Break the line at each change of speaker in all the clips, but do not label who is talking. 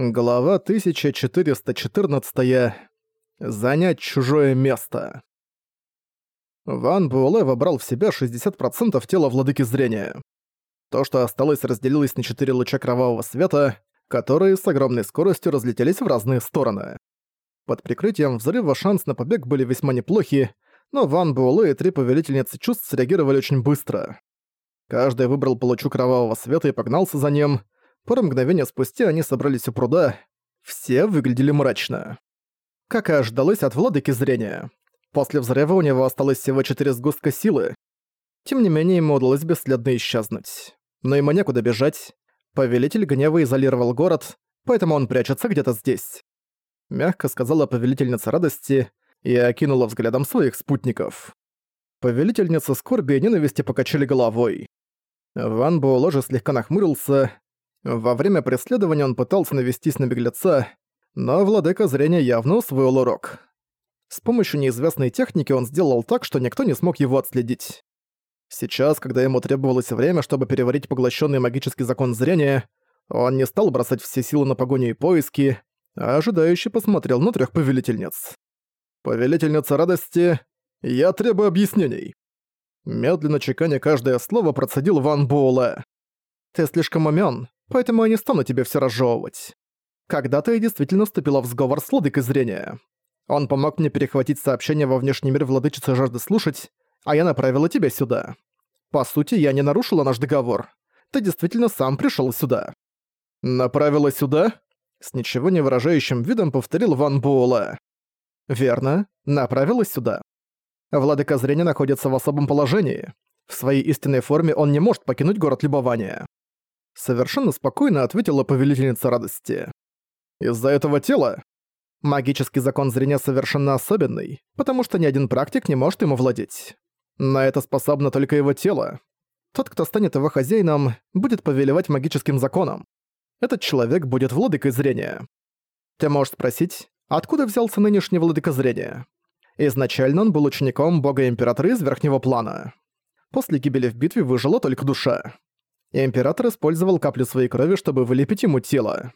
Глава 1414. Занять чужое место. Ван Буэлэ вобрал в себя 60% тела владыки зрения. То, что осталось, разделилось на четыре луча кровавого света, которые с огромной скоростью разлетелись в разные стороны. Под прикрытием взрыва шанс на побег были весьма неплохи, но Ван Буэлэ и три повелительницы чувств среагировали очень быстро. Каждый выбрал по лучу кровавого света и погнался за ним — Пару мгновений спустя они собрались у пруда. Все выглядели мрачно. Как и ожидалось от владыки зрения. После взрыва у него осталось всего четыре сгустка силы. Тем не менее, ему удалось бесследно исчезнуть. Но ему некуда бежать. Повелитель гнева изолировал город, поэтому он прячется где-то здесь. Мягко сказала повелительница радости и окинула взглядом своих спутников. Повелительница скорби и ненависти покачали головой. Ван Буэлэ же слегка нахмурился, во время преследования он пытался навестись на беглеца, но владыка зрения явно усвоил урок. С помощью неизвестной техники он сделал так, что никто не смог его отследить. Сейчас, когда ему требовалось время, чтобы переварить поглощенный магический закон зрения, он не стал бросать все силы на погоню и поиски, а ожидающе посмотрел на трех повелительниц. «Повелительница радости, я требую объяснений». Медленно чеканя каждое слово процедил Ван Буэлэ. «Ты слишком умён, поэтому я не стану тебе все разжевывать. Когда-то я действительно вступила в сговор с владыкой зрения. Он помог мне перехватить сообщение во внешний мир владычицы жажды слушать, а я направила тебя сюда. По сути, я не нарушила наш договор. Ты действительно сам пришел сюда. Направила сюда? С ничего не выражающим видом повторил Ван Буэлла. Верно, направила сюда. Владыка зрения находится в особом положении. В своей истинной форме он не может покинуть город любования. Совершенно спокойно ответила повелительница радости. Из-за этого тела магический закон зрения совершенно особенный, потому что ни один практик не может ему владеть. На это способно только его тело. Тот, кто станет его хозяином, будет повелевать магическим законом. Этот человек будет владыкой зрения. Ты можешь спросить, откуда взялся нынешний владыка зрения? Изначально он был учеником бога-императора из верхнего плана. После гибели в битве выжила только душа император использовал каплю своей крови, чтобы вылепить ему тело.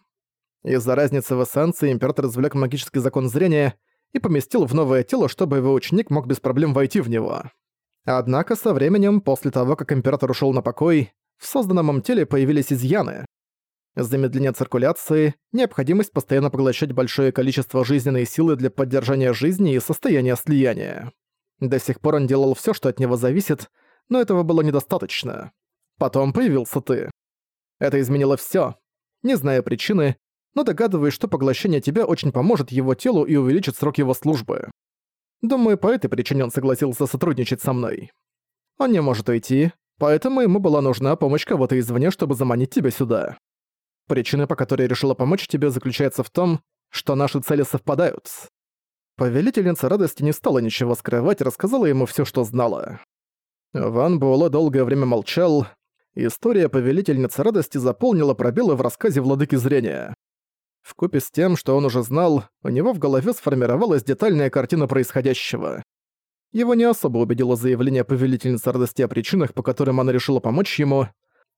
Из-за разницы в эссенции император извлек магический закон зрения и поместил в новое тело, чтобы его ученик мог без проблем войти в него. Однако со временем, после того, как император ушел на покой, в созданном им теле появились изъяны. Замедление циркуляции, необходимость постоянно поглощать большое количество жизненной силы для поддержания жизни и состояния слияния. До сих пор он делал все, что от него зависит, но этого было недостаточно. Потом появился ты. Это изменило всё. Не зная причины, но догадываюсь, что поглощение тебя очень поможет его телу и увеличит срок его службы. Думаю, по этой причине он согласился сотрудничать со мной. Он не может уйти, поэтому ему была нужна помощь кого-то извне, чтобы заманить тебя сюда. Причина, по которой я решила помочь тебе, заключается в том, что наши цели совпадают. Повелительница радости не стала ничего скрывать, рассказала ему всё, что знала. Ван Буэлэ долгое время молчал, История Повелительницы Радости заполнила пробелы в рассказе Владыки Зрения. Вкупе с тем, что он уже знал, у него в голове сформировалась детальная картина происходящего. Его не особо убедило заявление Повелительницы Радости о причинах, по которым она решила помочь ему.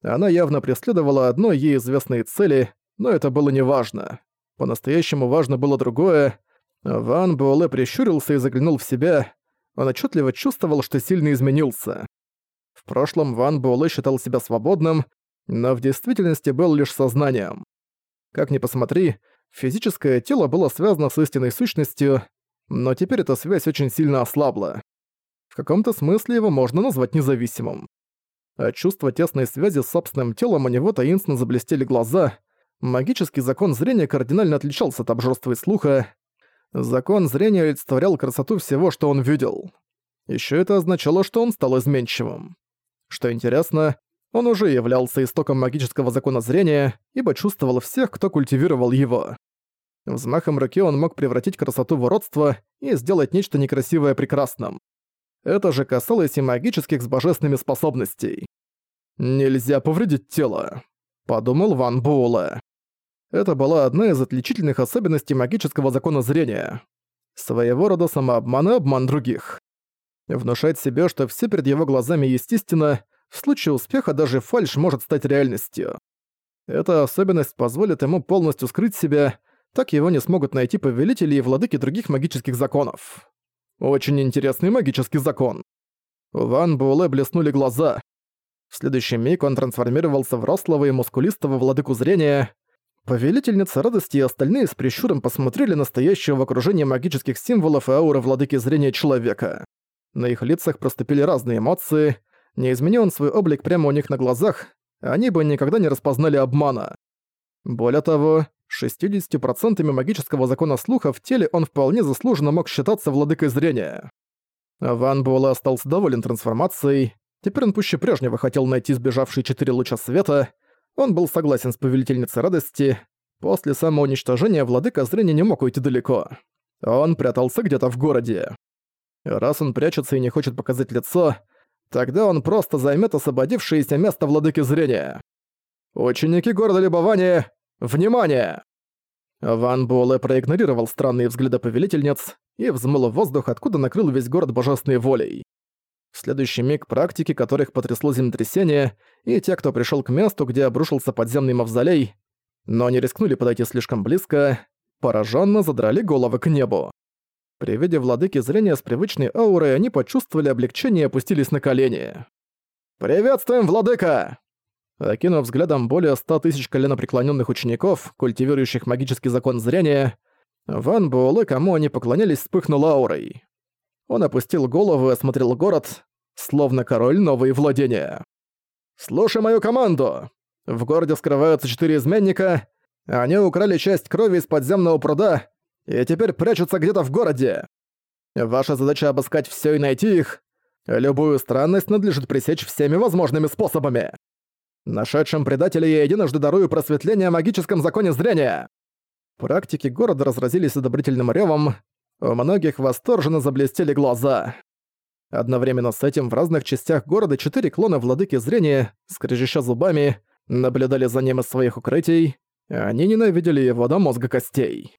Она явно преследовала одной ей известной цели, но это было неважно. По-настоящему важно было другое. Ван Буэлэ прищурился и заглянул в себя. Он отчетливо чувствовал, что сильно изменился. В прошлом Ван Буэлэ считал себя свободным, но в действительности был лишь сознанием. Как ни посмотри, физическое тело было связано с истинной сущностью, но теперь эта связь очень сильно ослабла. В каком-то смысле его можно назвать независимым. От чувства тесной связи с собственным телом у него таинственно заблестели глаза, магический закон зрения кардинально отличался от обжорства и слуха, закон зрения олицетворял красоту всего, что он видел. Еще это означало, что он стал изменчивым. Что интересно, он уже являлся истоком магического закона зрения, ибо чувствовал всех, кто культивировал его. Взмахом руки он мог превратить красоту в уродство и сделать нечто некрасивое прекрасным. Это же касалось и магических с божественными способностей. «Нельзя повредить тело», — подумал Ван Буэлэ. Это была одна из отличительных особенностей магического закона зрения. Своего рода самообман и обман других. Внушать себе, что все перед его глазами естественно, в случае успеха даже фальшь может стать реальностью. Эта особенность позволит ему полностью скрыть себя, так его не смогут найти повелители и владыки других магических законов. Очень интересный магический закон. У Ван Буэлэ блеснули глаза. В следующий миг он трансформировался в рослого и мускулистого владыку зрения. Повелительница радости и остальные с прищуром посмотрели на стоящего в окружении магических символов и ауры владыки зрения человека. На их лицах проступили разные эмоции. Не изменил он свой облик прямо у них на глазах, они бы никогда не распознали обмана. Более того, 60% магического закона слуха в теле он вполне заслуженно мог считаться владыкой зрения. Ван Буэлэ остался доволен трансформацией. Теперь он пуще прежнего хотел найти сбежавшие четыре луча света. Он был согласен с повелительницей радости. После самоуничтожения владыка зрения не мог уйти далеко. Он прятался где-то в городе. Раз он прячется и не хочет показать лицо, тогда он просто займет освободившееся место владыки зрения. Ученики города Любования, внимание! Ван Буэлэ проигнорировал странные взгляды повелительниц и взмыл в воздух, откуда накрыл весь город божественной волей. В следующий миг практики, которых потрясло землетрясение, и те, кто пришел к месту, где обрушился подземный мавзолей, но не рискнули подойти слишком близко, пораженно задрали головы к небу. При виде владыки зрения с привычной аурой они почувствовали облегчение и опустились на колени. «Приветствуем, владыка!» Окинув взглядом более ста тысяч коленопреклоненных учеников, культивирующих магический закон зрения, Ван Буэлэ, кому они поклонялись, вспыхнул аурой. Он опустил голову и осмотрел город, словно король новые владения. «Слушай мою команду! В городе скрываются четыре изменника, они украли часть крови из подземного пруда и теперь прячутся где-то в городе. Ваша задача обыскать все и найти их. Любую странность надлежит пресечь всеми возможными способами. Нашедшим предателя я единожды дарую просветление о магическом законе зрения. Практики города разразились одобрительным ревом, у многих восторженно заблестели глаза. Одновременно с этим в разных частях города четыре клона владыки зрения, скрежеща зубами, наблюдали за ним из своих укрытий, они ненавидели его до мозга костей.